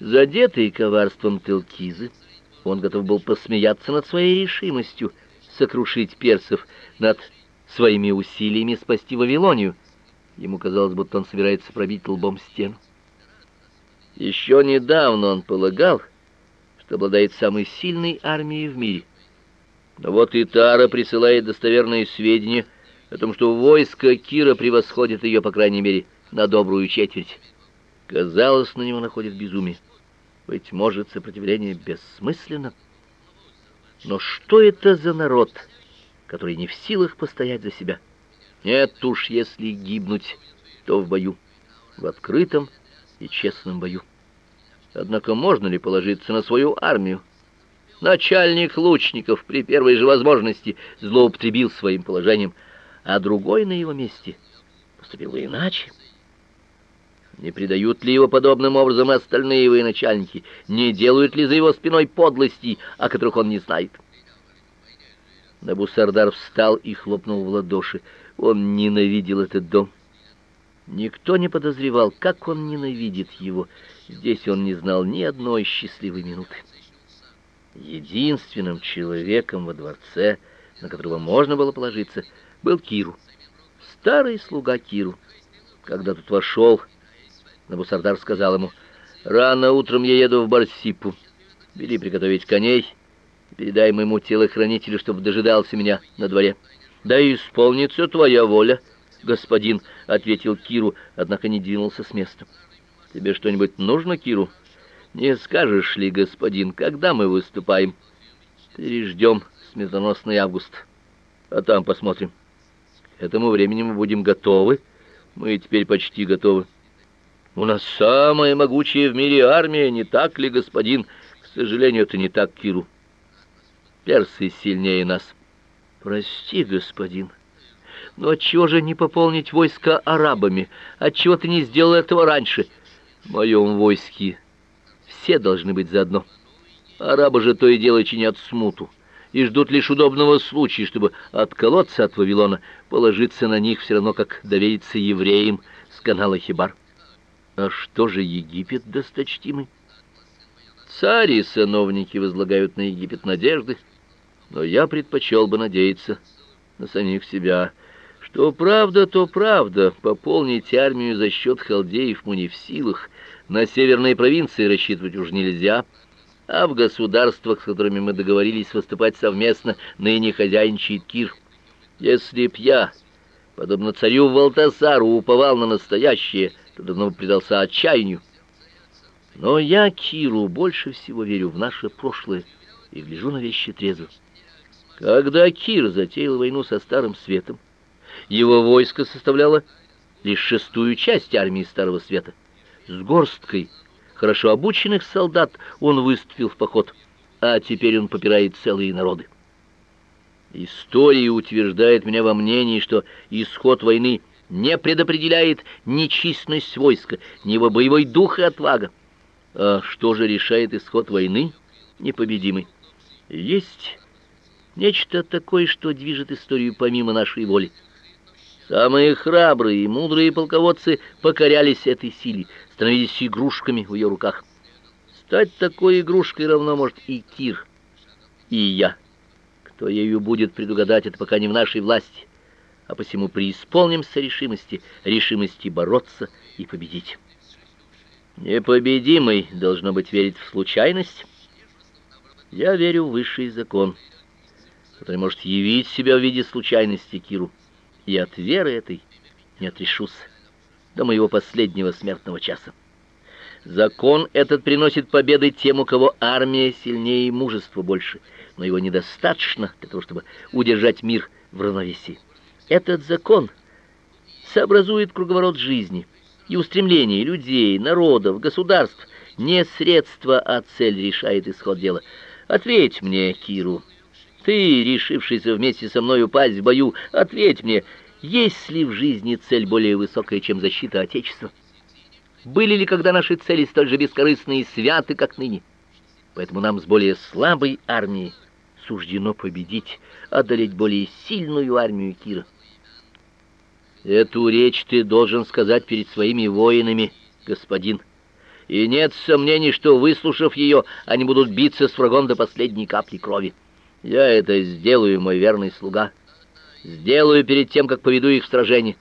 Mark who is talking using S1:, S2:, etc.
S1: Задетый коварством Телкизы, он готов был посмеяться над своей решимостью сокрушить персов, над своими усилиями спасти Вавилонию. Ему казалось, будто он собирается пробить лбом стену. Еще недавно он полагал, что обладает самой сильной армией в мире. Но вот и Тара присылает достоверные сведения о том, что войско Кира превосходит ее, по крайней мере, на добрую четверть. Казалось, на него находит безумие. Быть может, сопротивление бессмысленно. Но что это за народ, который не в силах постоять за себя? Нет уж, если гибнуть, то в бою, в открытом и честном бою. Однако можно ли положиться на свою армию? Начальник лучников при первой же возможности злоупотребил своим положением, а другой на его месте поступил иначе. Не предают ли его подобным образом остальные военачальники? Не делают ли за его спиной подлостей, о которых он не знает? Набусардар встал и хлопнул в ладоши. Он ненавидел этот дом. Никто не подозревал, как он ненавидит его. Здесь он не знал ни одной счастливой минуты. Единственным человеком во дворце, на которого можно было положиться, был Киру. Старый слуга Киру. Когда тут вошел, Набусардар сказал ему, «Рано утром я еду в Барсипу. Бери приготовить коней и передай моему телохранителю, чтобы дожидался меня на дворе». «Да исполнится твоя воля, господин», — ответил Киру, однако не двинулся с места. «Тебе что-нибудь нужно, Киру?» «Не скажешь ли, господин, когда мы выступаем?» «Переждем сметоносный август, а там посмотрим. К этому времени мы будем готовы. Мы теперь почти готовы». У нас самая могучая в мире армия, не так ли, господин? К сожалению, это не так, Киру. Персы сильнее нас. Прости, господин. Но отчего же не пополнить войско арабами? Отчего ты не сделал этого раньше? В моем войске все должны быть заодно. Арабы же то и дело чинят смуту и ждут лишь удобного случая, чтобы отколоться от Вавилона, положиться на них все равно, как довериться евреям с канала Хибар. А что же Египет, досточтимый? Цари и сановники возлагают на Египет надежды, но я предпочел бы надеяться на самих себя. Что правда, то правда. Пополнить армию за счет халдеев мы не в силах. На северные провинции рассчитывать уж нельзя. А в государствах, с которыми мы договорились выступать совместно, ныне хозяйничает Кир. Если б я, подобно царю Валтасару, уповал на настоящее, то давно предался отчаянию. Но я Киру больше всего верю в наше прошлое и гляжу на вещи трезво. Когда Кир затеял войну со Старым Светом, его войско составляло лишь шестую часть армии Старого Света. С горсткой хорошо обученных солдат он выступил в поход, а теперь он попирает целые народы. История утверждает меня во мнении, что исход войны не предопределяет ни численность войска, ни его боевой дух и отвага. А что же решает исход войны непобедимый? Есть нечто такое, что движет историю помимо нашей воли. Самые храбрые и мудрые полководцы покорялись этой силе, становились игрушками в ее руках. Стать такой игрушкой равно может и Кир, и я. Кто ею будет предугадать, это пока не в нашей власти а посему преисполнимся решимости, решимости бороться и победить. Непобедимый должно быть верить в случайность. Я верю в высший закон, который может явить себя в виде случайности Киру, и от веры этой не отрешусь до моего последнего смертного часа. Закон этот приносит победы тем, у кого армия сильнее и мужество больше, но его недостаточно для того, чтобы удержать мир в равновесии. Этот закон сообразует круговорот жизни и устремления людей, народов, государств. Не средство, а цель решает исход дела. Ответь мне, Киру. Ты, решившийся вместе со мной упасть в бою, ответь мне, есть ли в жизни цель более высокая, чем защита Отечества? Были ли когда наши цели столь же бескорыстные и святы, как ныне? Поэтому нам с более слабой армией суждено победить, одолеть более сильную армию Кира. Эту речь ты должен сказать перед своими воинами, господин. и нет сомнений, что, выслушав ее, они будут биться с врагом до последней капли крови. Я это сделаю, мой верный слуга. Сделаю перед тем, как поведу их в сражение.